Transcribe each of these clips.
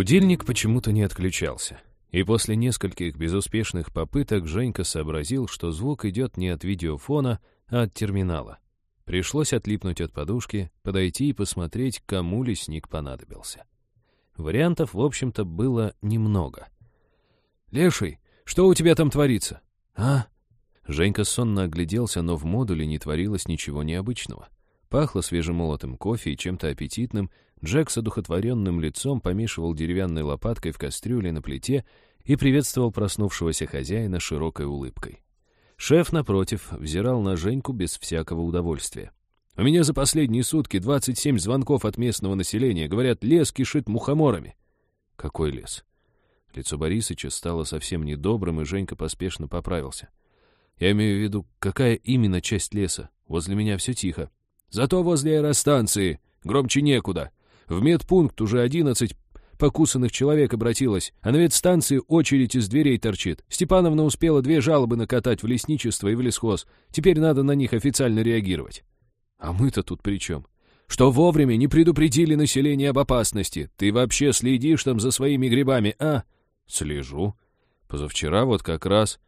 Будильник почему-то не отключался. И после нескольких безуспешных попыток Женька сообразил, что звук идет не от видеофона, а от терминала. Пришлось отлипнуть от подушки, подойти и посмотреть, кому лесник понадобился. Вариантов, в общем-то, было немного. «Леший, что у тебя там творится?» «А?» Женька сонно огляделся, но в модуле не творилось ничего необычного. Пахло свежемолотым кофе и чем-то аппетитным, Джек с одухотворенным лицом помешивал деревянной лопаткой в кастрюле на плите и приветствовал проснувшегося хозяина широкой улыбкой. Шеф, напротив, взирал на Женьку без всякого удовольствия. «У меня за последние сутки 27 звонков от местного населения. Говорят, лес кишит мухоморами». «Какой лес?» Лицо Борисыча стало совсем недобрым, и Женька поспешно поправился. «Я имею в виду, какая именно часть леса? Возле меня все тихо». «Зато возле аэростанции. Громче некуда. В медпункт уже одиннадцать покусанных человек обратилось, а на ветстанции очередь из дверей торчит. Степановна успела две жалобы накатать в лесничество и в лесхоз. Теперь надо на них официально реагировать. А мы-то тут при чем? Что вовремя не предупредили население об опасности. Ты вообще следишь там за своими грибами, а? Слежу. Позавчера вот как раз...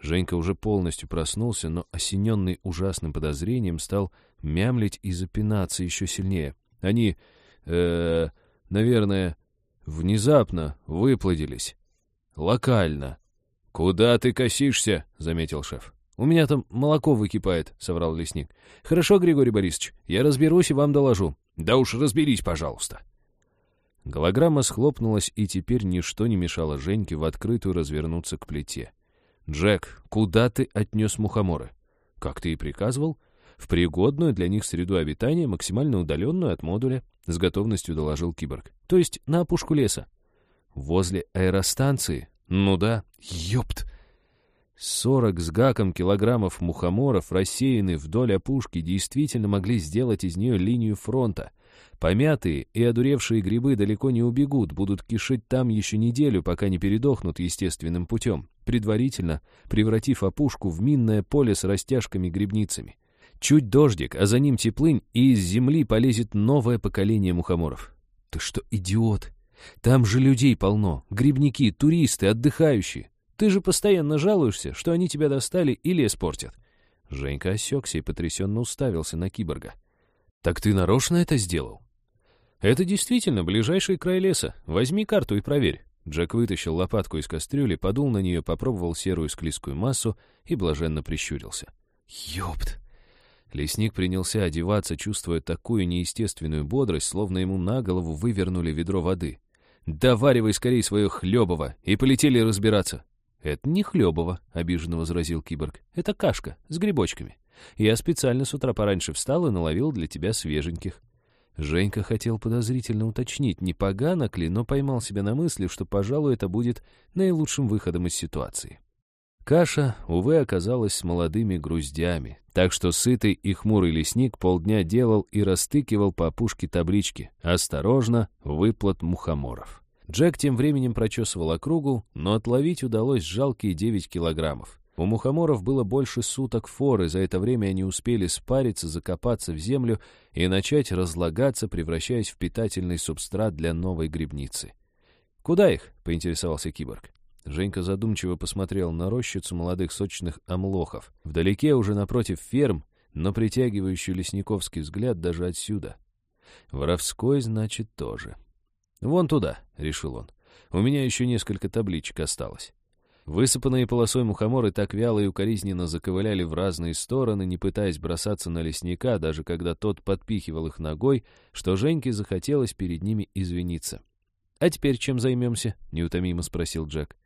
Женька уже полностью проснулся, но, осененный ужасным подозрением, стал мямлить и запинаться еще сильнее. Они э наверное, внезапно выплодились. Локально. «Куда ты косишься?» — заметил шеф. «У меня там молоко выкипает», — соврал лесник. «Хорошо, Григорий Борисович, я разберусь и вам доложу». «Да уж разберись, пожалуйста». Голограмма схлопнулась, и теперь ничто не мешало Женьке в открытую развернуться к плите. «Джек, куда ты отнес мухоморы?» «Как ты и приказывал в пригодную для них среду обитания, максимально удаленную от модуля, с готовностью доложил киборг. То есть на опушку леса. Возле аэростанции? Ну да. Ёпт! Сорок с гаком килограммов мухоморов, рассеянные вдоль опушки, действительно могли сделать из нее линию фронта. Помятые и одуревшие грибы далеко не убегут, будут кишить там еще неделю, пока не передохнут естественным путем, предварительно превратив опушку в минное поле с растяжками-грибницами. Чуть дождик, а за ним теплынь, и из земли полезет новое поколение мухоморов. Ты что, идиот? Там же людей полно. Грибники, туристы, отдыхающие. Ты же постоянно жалуешься, что они тебя достали или испортят. Женька осекся и потрясенно уставился на киборга. «Так ты нарочно это сделал?» «Это действительно ближайший край леса. Возьми карту и проверь». Джек вытащил лопатку из кастрюли, подул на нее, попробовал серую склизкую массу и блаженно прищурился. «Ёпт! Лесник принялся одеваться, чувствуя такую неестественную бодрость, словно ему на голову вывернули ведро воды. «Доваривай скорее свое хлебово!» И полетели разбираться. «Это не хлебово», — обиженно возразил киборг. «Это кашка с грибочками. Я специально с утра пораньше встал и наловил для тебя свеженьких». Женька хотел подозрительно уточнить, не поганок ли, но поймал себя на мысли, что, пожалуй, это будет наилучшим выходом из ситуации. Каша, увы, оказалась с молодыми груздями, так что сытый и хмурый лесник полдня делал и растыкивал по опушке таблички «Осторожно, выплат мухоморов». Джек тем временем прочесывал округу, но отловить удалось жалкие 9 килограммов. У мухоморов было больше суток форы, за это время они успели спариться, закопаться в землю и начать разлагаться, превращаясь в питательный субстрат для новой грибницы. «Куда их?» — поинтересовался киборг. Женька задумчиво посмотрел на рощицу молодых сочных омлохов. Вдалеке, уже напротив ферм, но притягивающий лесниковский взгляд даже отсюда. Воровской, значит, тоже. «Вон туда», — решил он. «У меня еще несколько табличек осталось». Высыпанные полосой мухоморы так вяло и укоризненно заковыляли в разные стороны, не пытаясь бросаться на лесника, даже когда тот подпихивал их ногой, что Женьке захотелось перед ними извиниться. «А теперь чем займемся?» — неутомимо спросил Джек.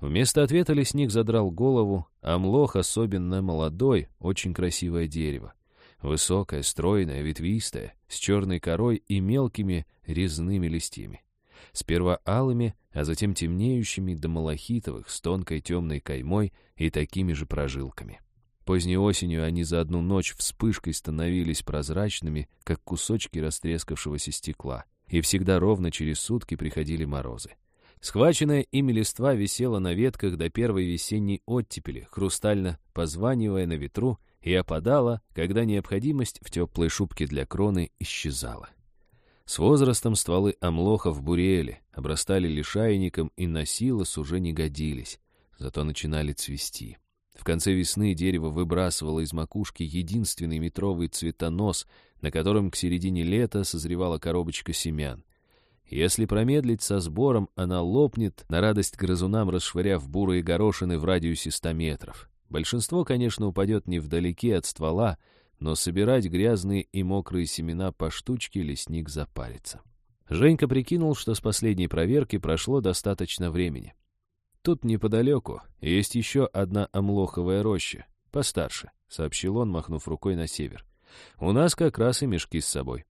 Вместо ответа лесник задрал голову, а млох, особенно молодой, очень красивое дерево. Высокое, стройное, ветвистое, с черной корой и мелкими резными листьями. Сперва алыми, а затем темнеющими до малахитовых с тонкой темной каймой и такими же прожилками. Поздней осенью они за одну ночь вспышкой становились прозрачными, как кусочки растрескавшегося стекла, и всегда ровно через сутки приходили морозы. Схваченная ими листва висела на ветках до первой весенней оттепели, хрустально позванивая на ветру, и опадала, когда необходимость в теплой шубке для кроны исчезала. С возрастом стволы омлохов бурели, обрастали лишайником и на силос уже не годились, зато начинали цвести. В конце весны дерево выбрасывало из макушки единственный метровый цветонос, на котором к середине лета созревала коробочка семян. Если промедлить со сбором, она лопнет, на радость грызунам расшвыряв бурые горошины в радиусе 100 метров. Большинство, конечно, упадет невдалеке от ствола, но собирать грязные и мокрые семена по штучке лесник запарится. Женька прикинул, что с последней проверки прошло достаточно времени. Тут неподалеку есть еще одна омлоховая роща, постарше, сообщил он, махнув рукой на север. У нас как раз и мешки с собой.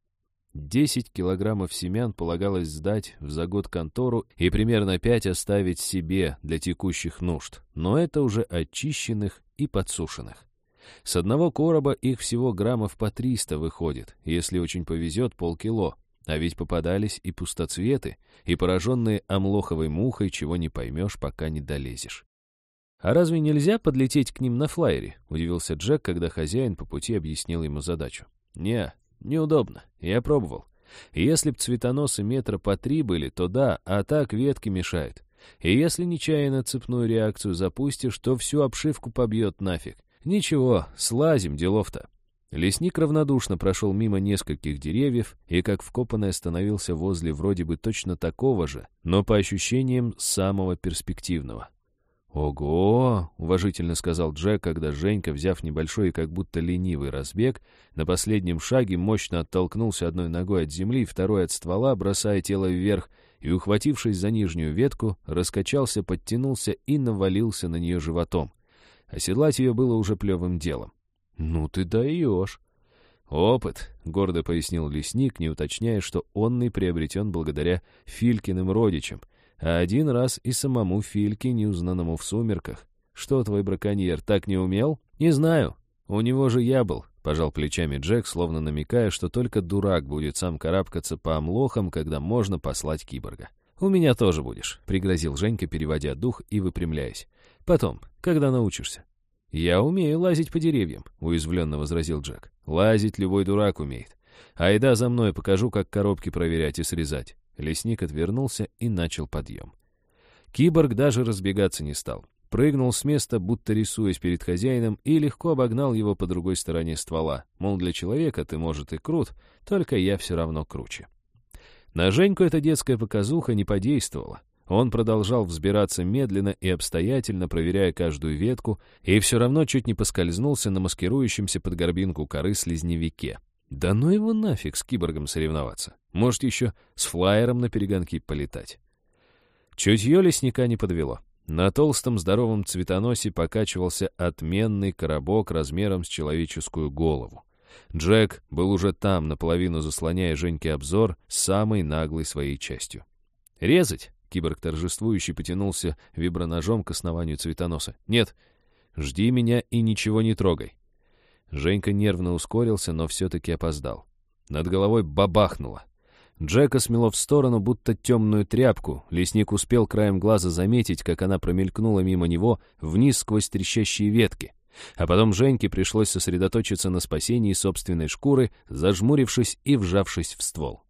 Десять килограммов семян полагалось сдать в за год контору и примерно пять оставить себе для текущих нужд, но это уже очищенных и подсушенных. С одного короба их всего граммов по 300 выходит, если очень повезет полкило. А ведь попадались и пустоцветы, и пораженные омлоховой мухой, чего не поймешь, пока не долезешь. «А разве нельзя подлететь к ним на флайере?» — удивился Джек, когда хозяин по пути объяснил ему задачу. «Не, неудобно. Я пробовал. Если б цветоносы метра по три были, то да, а так ветки мешают. И если нечаянно цепную реакцию запустишь, то всю обшивку побьет нафиг. Ничего, слазим, делов-то. Лесник равнодушно прошел мимо нескольких деревьев и, как вкопанный, остановился возле вроде бы точно такого же, но по ощущениям самого перспективного. «Ого!» — уважительно сказал Джек, когда Женька, взяв небольшой и как будто ленивый разбег, на последнем шаге мощно оттолкнулся одной ногой от земли, второй от ствола, бросая тело вверх, и, ухватившись за нижнюю ветку, раскачался, подтянулся и навалился на нее животом. Оседлать ее было уже плевым делом. «Ну ты даешь!» «Опыт», — гордо пояснил лесник, не уточняя, что онный приобретен благодаря Филькиным родичам, а один раз и самому Фильке, неузнанному в сумерках. «Что твой браконьер, так не умел?» «Не знаю. У него же я был», — пожал плечами Джек, словно намекая, что только дурак будет сам карабкаться по омлохам, когда можно послать киборга. «У меня тоже будешь», — пригрозил Женька, переводя дух и выпрямляясь. «Потом, когда научишься». «Я умею лазить по деревьям», — уязвленно возразил Джек. «Лазить любой дурак умеет. Айда за мной, покажу, как коробки проверять и срезать». Лесник отвернулся и начал подъем. Киборг даже разбегаться не стал. Прыгнул с места, будто рисуясь перед хозяином, и легко обогнал его по другой стороне ствола. Мол, для человека ты, может, и крут, только я все равно круче. На Женьку эта детская показуха не подействовала. Он продолжал взбираться медленно и обстоятельно, проверяя каждую ветку, и все равно чуть не поскользнулся на маскирующемся под горбинку коры слизневике. Да ну его нафиг с киборгом соревноваться. Может, еще с флайером на перегонки полетать. Чутье лесника не подвело. На толстом здоровом цветоносе покачивался отменный коробок размером с человеческую голову. Джек был уже там, наполовину заслоняя Женьке обзор самой наглой своей частью. «Резать?» Киборг торжествующий потянулся виброножом к основанию цветоноса. «Нет, жди меня и ничего не трогай». Женька нервно ускорился, но все-таки опоздал. Над головой бабахнуло. Джека смело в сторону, будто темную тряпку. Лесник успел краем глаза заметить, как она промелькнула мимо него вниз сквозь трещащие ветки. А потом Женьке пришлось сосредоточиться на спасении собственной шкуры, зажмурившись и вжавшись в ствол.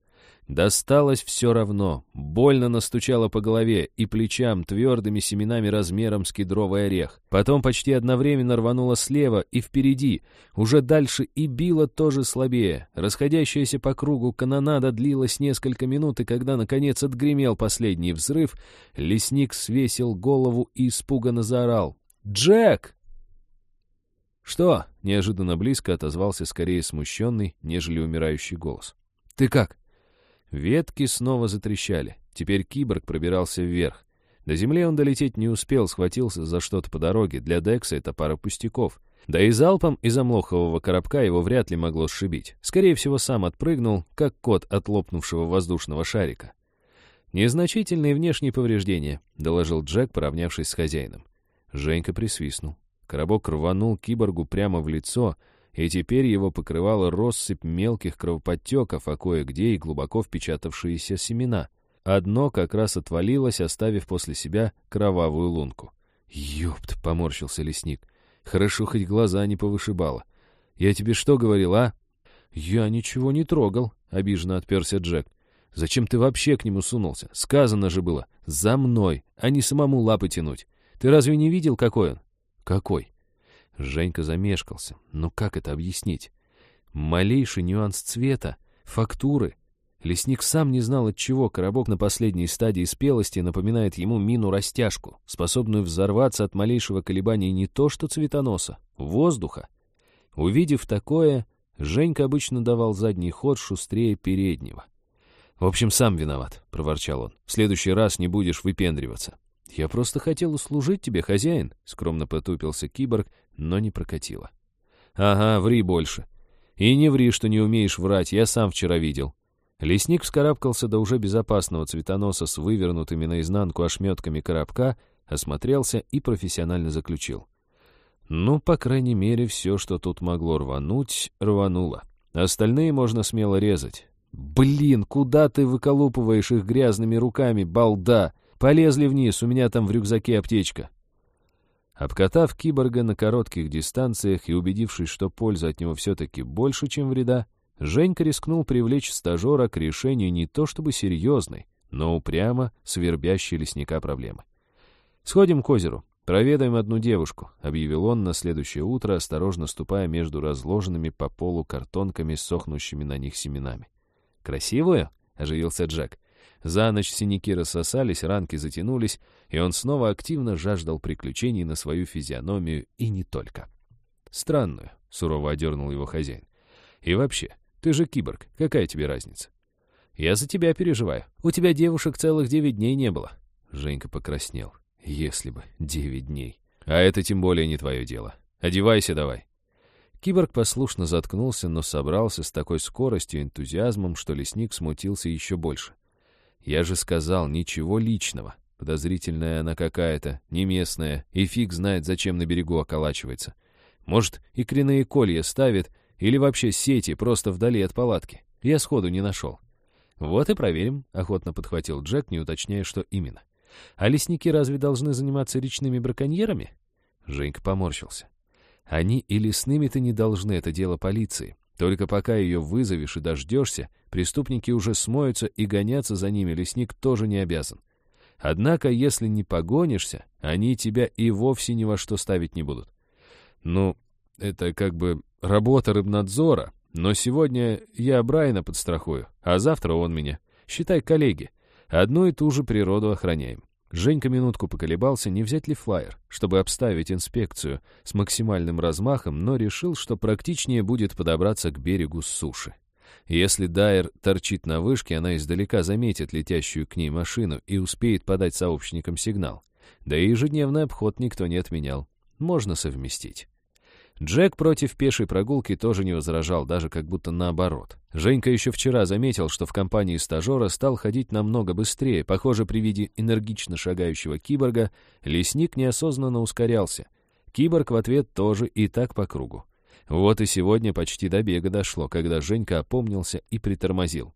Досталось все равно, больно настучало по голове и плечам твердыми семенами размером с кедровый орех. Потом почти одновременно рвануло слева и впереди, уже дальше и било тоже слабее. Расходящаяся по кругу канонада длилась несколько минут, и когда, наконец, отгремел последний взрыв, лесник свесил голову и испуганно заорал. «Джек!» «Что?» — неожиданно близко отозвался скорее смущенный, нежели умирающий голос. «Ты как?» Ветки снова затрещали. Теперь киборг пробирался вверх. До земли он долететь не успел, схватился за что-то по дороге. Для Декса это пара пустяков. Да и залпом из амлохового коробка его вряд ли могло сшибить. Скорее всего, сам отпрыгнул, как кот от лопнувшего воздушного шарика. «Незначительные внешние повреждения», — доложил Джек, поравнявшись с хозяином. Женька присвистнул. Коробок рванул киборгу прямо в лицо — и теперь его покрывала россыпь мелких кровоподтеков, а кое-где и глубоко впечатавшиеся семена. Одно как раз отвалилось, оставив после себя кровавую лунку. «Ёпт!» — поморщился лесник. «Хорошо, хоть глаза не повышибало. Я тебе что говорил, а?» «Я ничего не трогал», — обиженно отперся Джек. «Зачем ты вообще к нему сунулся? Сказано же было, за мной, а не самому лапы тянуть. Ты разве не видел, какой он?» «Какой?» Женька замешкался. «Ну как это объяснить? Малейший нюанс цвета, фактуры. Лесник сам не знал, от чего коробок на последней стадии спелости напоминает ему мину-растяжку, способную взорваться от малейшего колебания не то что цветоноса, воздуха. Увидев такое, Женька обычно давал задний ход шустрее переднего. «В общем, сам виноват», — проворчал он. «В следующий раз не будешь выпендриваться». «Я просто хотел услужить тебе, хозяин», — скромно потупился киборг, но не прокатило. «Ага, ври больше. И не ври, что не умеешь врать, я сам вчера видел». Лесник вскарабкался до уже безопасного цветоноса с вывернутыми наизнанку ошметками коробка, осмотрелся и профессионально заключил. Ну, по крайней мере, все, что тут могло рвануть, рвануло. Остальные можно смело резать. «Блин, куда ты выколупываешь их грязными руками, балда? Полезли вниз, у меня там в рюкзаке аптечка». Обкатав киборга на коротких дистанциях и убедившись, что польза от него все-таки больше, чем вреда, Женька рискнул привлечь стажера к решению не то чтобы серьезной, но упрямо свербящей лесника проблемы. «Сходим к озеру. «Проведаем одну девушку», — объявил он на следующее утро, осторожно ступая между разложенными по полу картонками с сохнущими на них семенами. «Красивую?» — оживился Джек. За ночь синяки рассосались, ранки затянулись, и он снова активно жаждал приключений на свою физиономию и не только. «Странную», — сурово одернул его хозяин. «И вообще, ты же киборг, какая тебе разница?» «Я за тебя переживаю. У тебя девушек целых девять дней не было». Женька покраснел. Если бы девять дней. А это тем более не твое дело. Одевайся давай. Киборг послушно заткнулся, но собрался с такой скоростью и энтузиазмом, что лесник смутился еще больше. «Я же сказал, ничего личного. Подозрительная она какая-то, не местная, и фиг знает, зачем на берегу околачивается. Может, и коренные колья ставит, или вообще сети просто вдали от палатки. Я сходу не нашел». «Вот и проверим», — охотно подхватил Джек, не уточняя, что именно. А лесники разве должны заниматься речными браконьерами? Женька поморщился. Они и лесными-то не должны, это дело полиции. Только пока ее вызовешь и дождешься, преступники уже смоются, и гоняться за ними лесник тоже не обязан. Однако, если не погонишься, они тебя и вовсе ни во что ставить не будут. Ну, это как бы работа рыбнадзора, но сегодня я Брайана подстрахую, а завтра он меня. Считай коллеги. Одну и ту же природу охраняем. Женька минутку поколебался, не взять ли флайер, чтобы обставить инспекцию с максимальным размахом, но решил, что практичнее будет подобраться к берегу с суши. Если Дайер торчит на вышке, она издалека заметит летящую к ней машину и успеет подать сообщникам сигнал. Да и ежедневный обход никто не отменял. Можно совместить. Джек против пешей прогулки тоже не возражал, даже как будто наоборот. Женька еще вчера заметил, что в компании стажера стал ходить намного быстрее. Похоже, при виде энергично шагающего киборга лесник неосознанно ускорялся. Киборг в ответ тоже и так по кругу. Вот и сегодня почти до бега дошло, когда Женька опомнился и притормозил.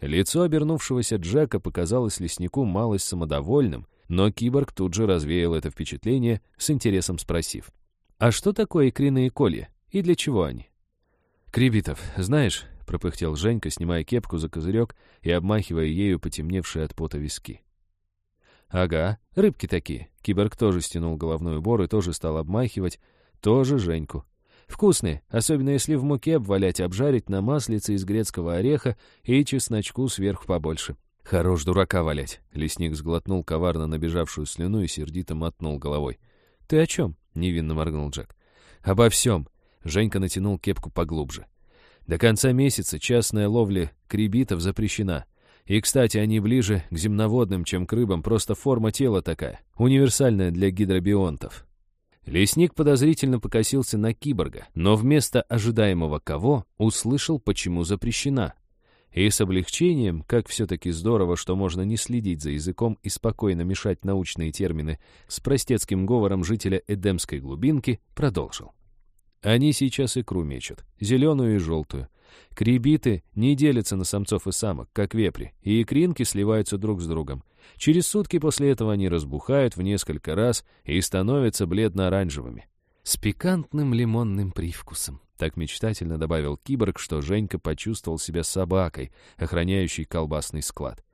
Лицо обернувшегося Джека показалось леснику малость самодовольным, но киборг тут же развеял это впечатление, с интересом спросив. «А что такое икриные колья? И для чего они?» «Крибитов, знаешь...» — пропыхтел Женька, снимая кепку за козырек и обмахивая ею потемневшие от пота виски. «Ага, рыбки такие». Киборг тоже стянул головной убор и тоже стал обмахивать. Тоже Женьку. Вкусные, особенно если в муке обвалять, обжарить на маслице из грецкого ореха и чесночку сверху побольше. Хорош дурака валять. Лесник сглотнул коварно набежавшую слюну и сердито мотнул головой. «Ты о чем?» — невинно моргнул Джек. «Обо всем». Женька натянул кепку поглубже. «До конца месяца частная ловля кребитов запрещена. И, кстати, они ближе к земноводным, чем к рыбам, просто форма тела такая, универсальная для гидробионтов». Лесник подозрительно покосился на киборга, но вместо ожидаемого кого услышал, почему запрещена. И с облегчением, как все-таки здорово, что можно не следить за языком и спокойно мешать научные термины с простецким говором жителя Эдемской глубинки, продолжил. Они сейчас икру мечут, зеленую и желтую. Кребиты не делятся на самцов и самок, как вепри, и икринки сливаются друг с другом. Через сутки после этого они разбухают в несколько раз и становятся бледно-оранжевыми. С пикантным лимонным привкусом. Так мечтательно добавил киборг, что Женька почувствовал себя собакой, охраняющей колбасный склад.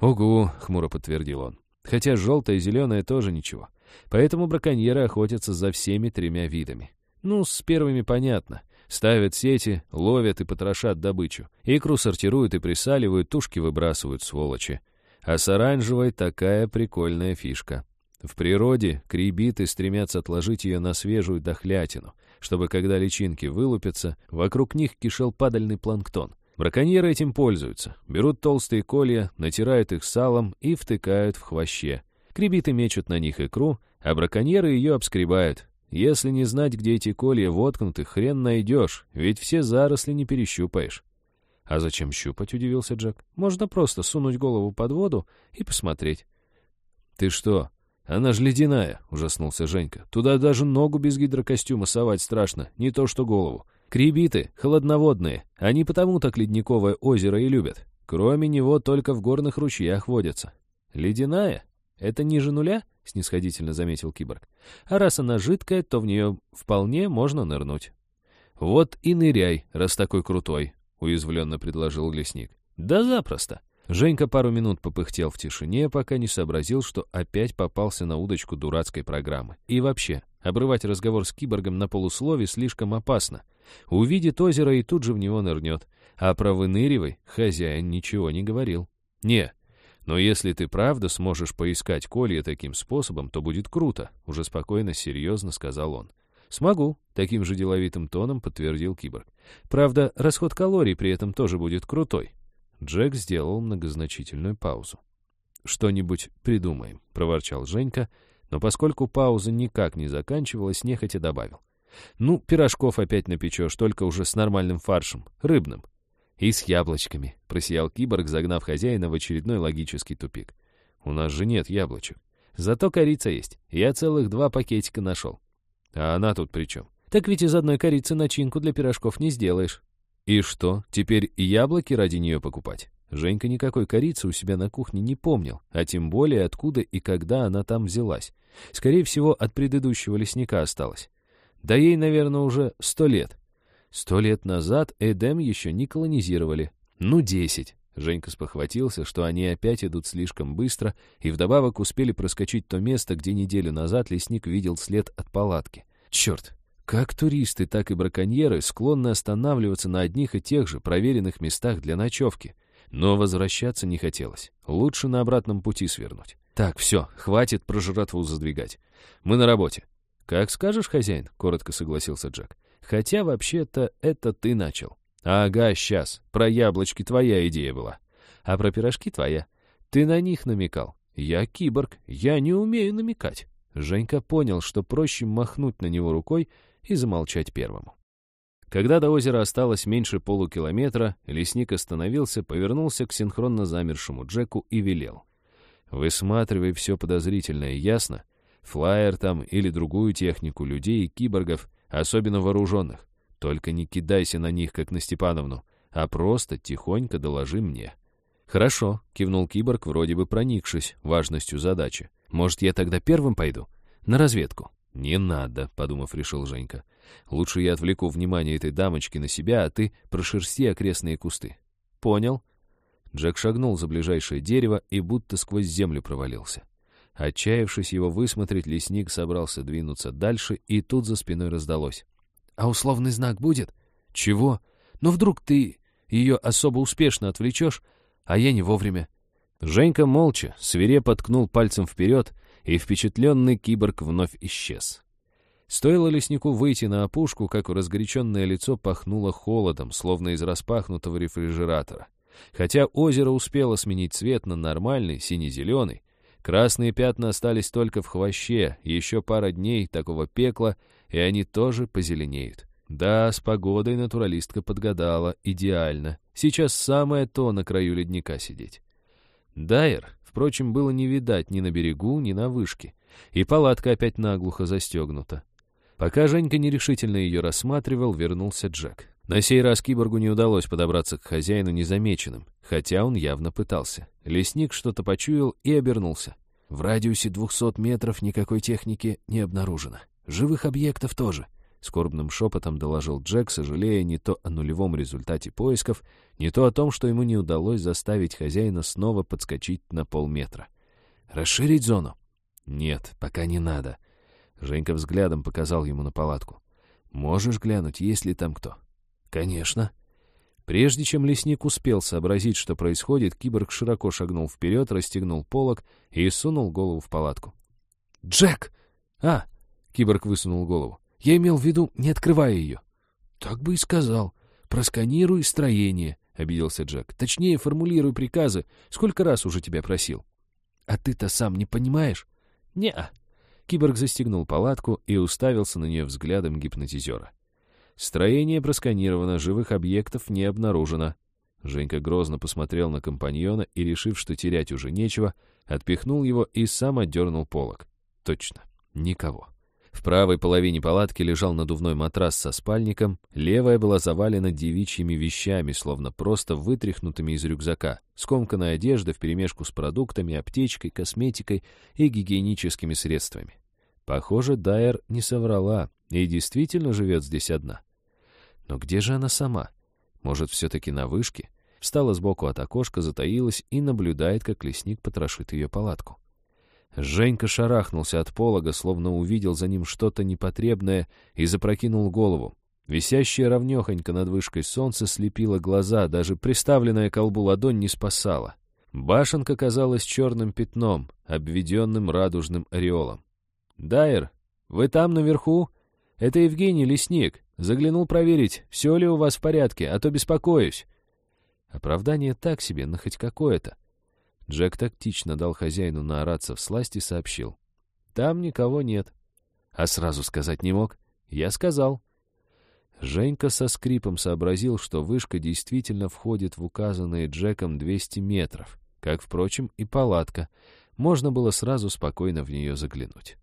«Угу», — хмуро подтвердил он. «Хотя желтое и зеленое тоже ничего. Поэтому браконьеры охотятся за всеми тремя видами. Ну, с первыми понятно. Ставят сети, ловят и потрошат добычу. Икру сортируют и присаливают, тушки выбрасывают, сволочи. А с оранжевой такая прикольная фишка. В природе крибиты стремятся отложить ее на свежую дохлятину, чтобы, когда личинки вылупятся, вокруг них кишел падальный планктон. Браконьеры этим пользуются. Берут толстые колья, натирают их салом и втыкают в хвоще. Крибиты мечут на них икру, а браконьеры ее обскребают. Если не знать, где эти колья воткнуты, хрен найдешь, ведь все заросли не перещупаешь. «А зачем щупать?» — удивился Джек. «Можно просто сунуть голову под воду и посмотреть». «Ты что? Она же ледяная!» — ужаснулся Женька. «Туда даже ногу без гидрокостюма совать страшно, не то что голову. Крибиты — холодноводные, они потому так ледниковое озеро и любят. Кроме него только в горных ручьях водятся. Ледяная? Это ниже нуля?» — снисходительно заметил киборг. «А раз она жидкая, то в нее вполне можно нырнуть». «Вот и ныряй, раз такой крутой», — уязвленно предложил лесник. «Да запросто». Женька пару минут попыхтел в тишине, пока не сообразил, что опять попался на удочку дурацкой программы. И вообще, обрывать разговор с киборгом на полуслове слишком опасно. Увидит озеро и тут же в него нырнет. А про выныривай хозяин ничего не говорил. «Не, но если ты правда сможешь поискать колья таким способом, то будет круто», — уже спокойно, серьезно сказал он. «Смогу», — таким же деловитым тоном подтвердил киборг. «Правда, расход калорий при этом тоже будет крутой». Джек сделал многозначительную паузу. «Что-нибудь придумаем», — проворчал Женька, но поскольку пауза никак не заканчивалась, нехотя добавил. «Ну, пирожков опять напечешь, только уже с нормальным фаршем, рыбным». «И с яблочками», — просиял киборг, загнав хозяина в очередной логический тупик. «У нас же нет яблочек. Зато корица есть. Я целых два пакетика нашел. А она тут при чем? Так ведь из одной корицы начинку для пирожков не сделаешь. И что, теперь яблоки ради нее покупать? Женька никакой корицы у себя на кухне не помнил, а тем более откуда и когда она там взялась. Скорее всего, от предыдущего лесника осталась. Да ей, наверное, уже сто лет. Сто лет назад Эдем еще не колонизировали. Ну, десять. Женька спохватился, что они опять идут слишком быстро, и вдобавок успели проскочить то место, где неделю назад лесник видел след от палатки. Черт, как туристы, так и браконьеры склонны останавливаться на одних и тех же проверенных местах для ночевки. Но возвращаться не хотелось. Лучше на обратном пути свернуть. Так, все, хватит про жратву задвигать. Мы на работе. «Как скажешь, хозяин», — коротко согласился Джек. «Хотя, вообще-то, это ты начал». «Ага, сейчас. Про яблочки твоя идея была. А про пирожки твоя. Ты на них намекал. Я киборг, я не умею намекать». Женька понял, что проще махнуть на него рукой и замолчать первому. Когда до озера осталось меньше полукилометра, лесник остановился, повернулся к синхронно замершему Джеку и велел. «Высматривай все подозрительное, ясно? Флайер там или другую технику, людей и киборгов, особенно вооруженных. Только не кидайся на них, как на Степановну, а просто тихонько доложи мне». «Хорошо», — кивнул киборг, вроде бы проникшись важностью задачи. «Может, я тогда первым пойду? На разведку?» «Не надо», — подумав, решил Женька. «Лучше я отвлеку внимание этой дамочки на себя, а ты прошерсти окрестные кусты». «Понял». Джек шагнул за ближайшее дерево и будто сквозь землю провалился. Отчаявшись его высмотреть, лесник собрался двинуться дальше, и тут за спиной раздалось. А условный знак будет? Чего? Ну вдруг ты ее особо успешно отвлечешь, а я не вовремя. Женька молча, свирепо ткнул пальцем вперед, и впечатленный киборг вновь исчез. Стоило леснику выйти на опушку, как разгоряченное лицо пахнуло холодом, словно из распахнутого рефрижератора. Хотя озеро успело сменить цвет на нормальный, сине-зеленый, красные пятна остались только в хвоще, еще пара дней такого пекла, и они тоже позеленеют. Да, с погодой натуралистка подгадала идеально. Сейчас самое то на краю ледника сидеть. Дайер, впрочем, было не видать ни на берегу, ни на вышке. И палатка опять наглухо застегнута. Пока Женька нерешительно ее рассматривал, вернулся Джек. На сей раз киборгу не удалось подобраться к хозяину незамеченным, хотя он явно пытался. Лесник что-то почуял и обернулся. В радиусе двухсот метров никакой техники не обнаружено. Живых объектов тоже. Скорбным шепотом доложил Джек, сожалея не то о нулевом результате поисков, не то о том, что ему не удалось заставить хозяина снова подскочить на полметра. «Расширить зону?» «Нет, пока не надо». Женька взглядом показал ему на палатку. «Можешь глянуть, есть ли там кто?» «Конечно». Прежде чем лесник успел сообразить, что происходит, киборг широко шагнул вперед, расстегнул полог и сунул голову в палатку. «Джек!» «А!» — киборг высунул голову. «Я имел в виду, не открывая ее». «Так бы и сказал. Просканируй строение», — обиделся Джек. «Точнее, формулируй приказы. Сколько раз уже тебя просил?» «А ты-то сам не понимаешь?» «Не-а». Киборг застегнул палатку и уставился на нее взглядом гипнотизера. Строение просканировано, живых объектов не обнаружено. Женька грозно посмотрел на компаньона и, решив, что терять уже нечего, отпихнул его и сам отдернул полок. Точно, никого. В правой половине палатки лежал надувной матрас со спальником, левая была завалена девичьими вещами, словно просто вытряхнутыми из рюкзака, скомканная одежда вперемешку с продуктами, аптечкой, косметикой и гигиеническими средствами. Похоже, Дайер не соврала и действительно живет здесь одна. Но где же она сама? Может, все-таки на вышке? Встала сбоку от окошка, затаилась и наблюдает, как лесник потрошит ее палатку. Женька шарахнулся от полога, словно увидел за ним что-то непотребное и запрокинул голову. Висящая ровнёхонько над вышкой солнце слепило глаза, даже приставленная к колбу ладонь не спасала. Башенка казалась черным пятном, обведенным радужным ореолом. «Дайер, вы там наверху? Это Евгений Лесник. Заглянул проверить, все ли у вас в порядке, а то беспокоюсь». Оправдание так себе, но хоть какое-то. Джек тактично дал хозяину наораться в сласть и сообщил. «Там никого нет». А сразу сказать не мог. «Я сказал». Женька со скрипом сообразил, что вышка действительно входит в указанные Джеком 200 метров, как, впрочем, и палатка. Можно было сразу спокойно в нее заглянуть.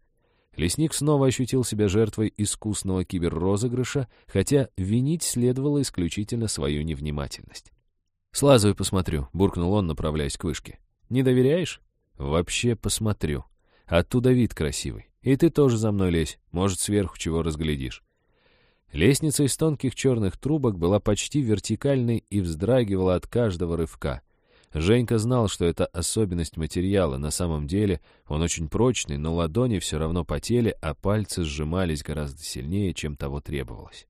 Лесник снова ощутил себя жертвой искусного киберрозыгрыша, хотя винить следовало исключительно свою невнимательность. «Слазу и посмотрю», — буркнул он, направляясь к вышке. Не доверяешь? Вообще посмотрю. Оттуда вид красивый. И ты тоже за мной лезь. Может, сверху чего разглядишь. Лестница из тонких черных трубок была почти вертикальной и вздрагивала от каждого рывка. Женька знал, что это особенность материала. На самом деле он очень прочный, но ладони все равно потели, а пальцы сжимались гораздо сильнее, чем того требовалось.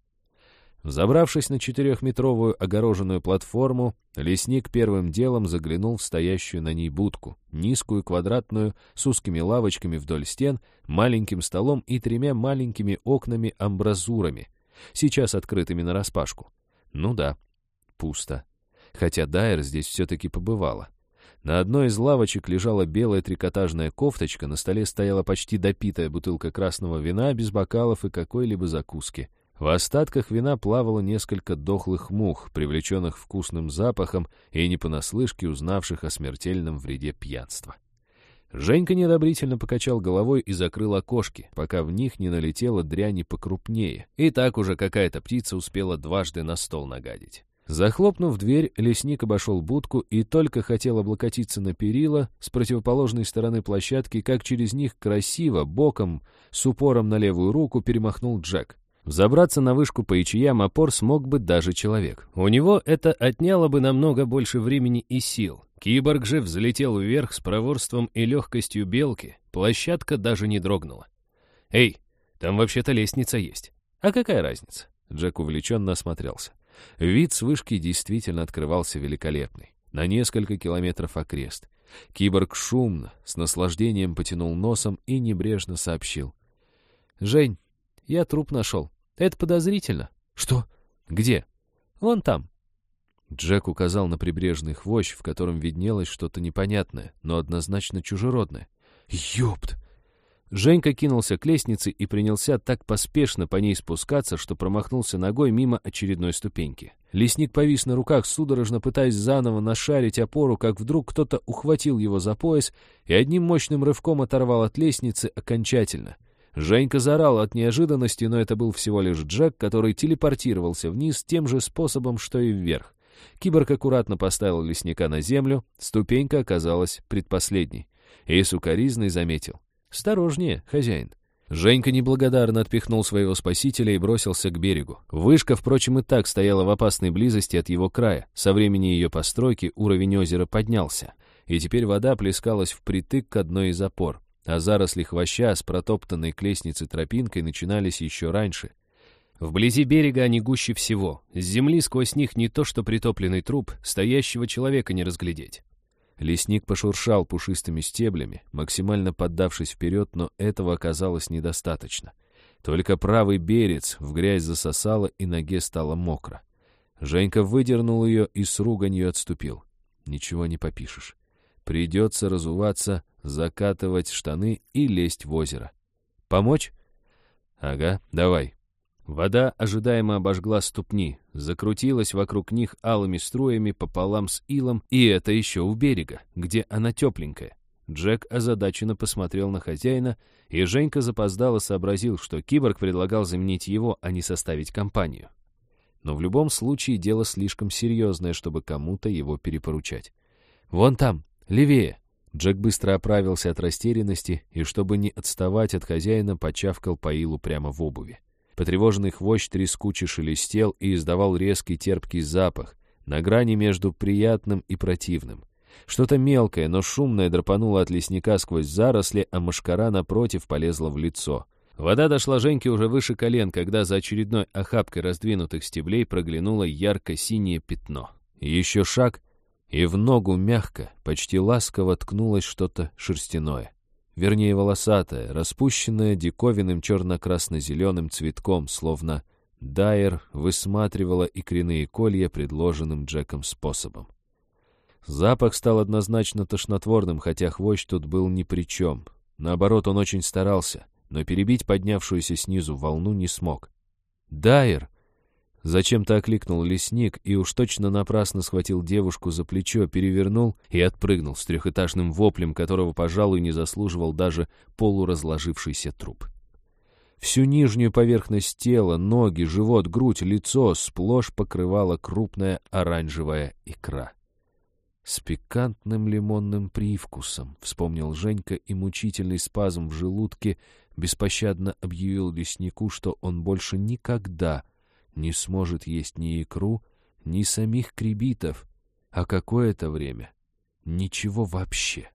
Забравшись на четырехметровую огороженную платформу, лесник первым делом заглянул в стоящую на ней будку, низкую квадратную, с узкими лавочками вдоль стен, маленьким столом и тремя маленькими окнами-амбразурами, сейчас открытыми нараспашку. Ну да, пусто. Хотя Дайер здесь все-таки побывала. На одной из лавочек лежала белая трикотажная кофточка, на столе стояла почти допитая бутылка красного вина без бокалов и какой-либо закуски — в остатках вина плавало несколько дохлых мух, привлеченных вкусным запахом и не понаслышке узнавших о смертельном вреде пьянства. Женька неодобрительно покачал головой и закрыл окошки, пока в них не налетела дряни покрупнее, и так уже какая-то птица успела дважды на стол нагадить. Захлопнув дверь, лесник обошел будку и только хотел облокотиться на перила с противоположной стороны площадки, как через них красиво, боком, с упором на левую руку перемахнул Джек. Забраться на вышку по ячеям опор смог бы даже человек. У него это отняло бы намного больше времени и сил. Киборг же взлетел вверх с проворством и легкостью белки. Площадка даже не дрогнула. «Эй, там вообще-то лестница есть». «А какая разница?» Джек увлеченно осмотрелся. Вид с вышки действительно открывался великолепный. На несколько километров окрест. Киборг шумно, с наслаждением потянул носом и небрежно сообщил. «Жень, я труп нашел. Это подозрительно. Что? Где? Вон там. Джек указал на прибрежный хвощ, в котором виднелось что-то непонятное, но однозначно чужеродное. Ёпт! Женька кинулся к лестнице и принялся так поспешно по ней спускаться, что промахнулся ногой мимо очередной ступеньки. Лесник повис на руках, судорожно пытаясь заново нашарить опору, как вдруг кто-то ухватил его за пояс и одним мощным рывком оторвал от лестницы окончательно. Женька заорал от неожиданности, но это был всего лишь Джек, который телепортировался вниз тем же способом, что и вверх. Киборг аккуратно поставил лесника на землю, ступенька оказалась предпоследней. И сукоризный заметил. «Осторожнее, хозяин». Женька неблагодарно отпихнул своего спасителя и бросился к берегу. Вышка, впрочем, и так стояла в опасной близости от его края. Со времени ее постройки уровень озера поднялся, и теперь вода плескалась впритык к одной из опор, а заросли хвоща с протоптанной к лестнице тропинкой начинались еще раньше. Вблизи берега они гуще всего. С земли сквозь них не то что притопленный труп, стоящего человека не разглядеть. Лесник пошуршал пушистыми стеблями, максимально поддавшись вперед, но этого оказалось недостаточно. Только правый берец в грязь засосало, и ноге стало мокро. Женька выдернул ее и с руганью отступил. Ничего не попишешь. Придется разуваться, закатывать штаны и лезть в озеро. Помочь? Ага, давай. Вода ожидаемо обожгла ступни, закрутилась вокруг них алыми струями пополам с илом, и это еще у берега, где она тепленькая. Джек озадаченно посмотрел на хозяина, и Женька запоздало сообразил, что киборг предлагал заменить его, а не составить компанию. Но в любом случае дело слишком серьезное, чтобы кому-то его перепоручать. «Вон там, левее!» Джек быстро оправился от растерянности и, чтобы не отставать от хозяина, почавкал по илу прямо в обуви. Потревоженный хвощ трескуче шелестел и издавал резкий терпкий запах, на грани между приятным и противным. Что-то мелкое, но шумное драпануло от лесника сквозь заросли, а мошкара напротив полезла в лицо. Вода дошла Женьке уже выше колен, когда за очередной охапкой раздвинутых стеблей проглянуло ярко-синее пятно. Еще шаг, и в ногу мягко, почти ласково ткнулось что-то шерстяное вернее волосатая, распущенная диковинным черно-красно-зеленым цветком, словно Дайер высматривала икряные колья предложенным Джеком способом. Запах стал однозначно тошнотворным, хотя хвощ тут был ни при чем. Наоборот, он очень старался, но перебить поднявшуюся снизу волну не смог. «Дайер!» Зачем-то окликнул лесник и уж точно напрасно схватил девушку за плечо, перевернул и отпрыгнул с трехэтажным воплем, которого, пожалуй, не заслуживал даже полуразложившийся труп. Всю нижнюю поверхность тела, ноги, живот, грудь, лицо сплошь покрывала крупная оранжевая икра. «С пикантным лимонным привкусом», — вспомнил Женька, и мучительный спазм в желудке беспощадно объявил леснику, что он больше никогда не сможет есть ни икру, ни самих кребитов, а какое-то время ничего вообще.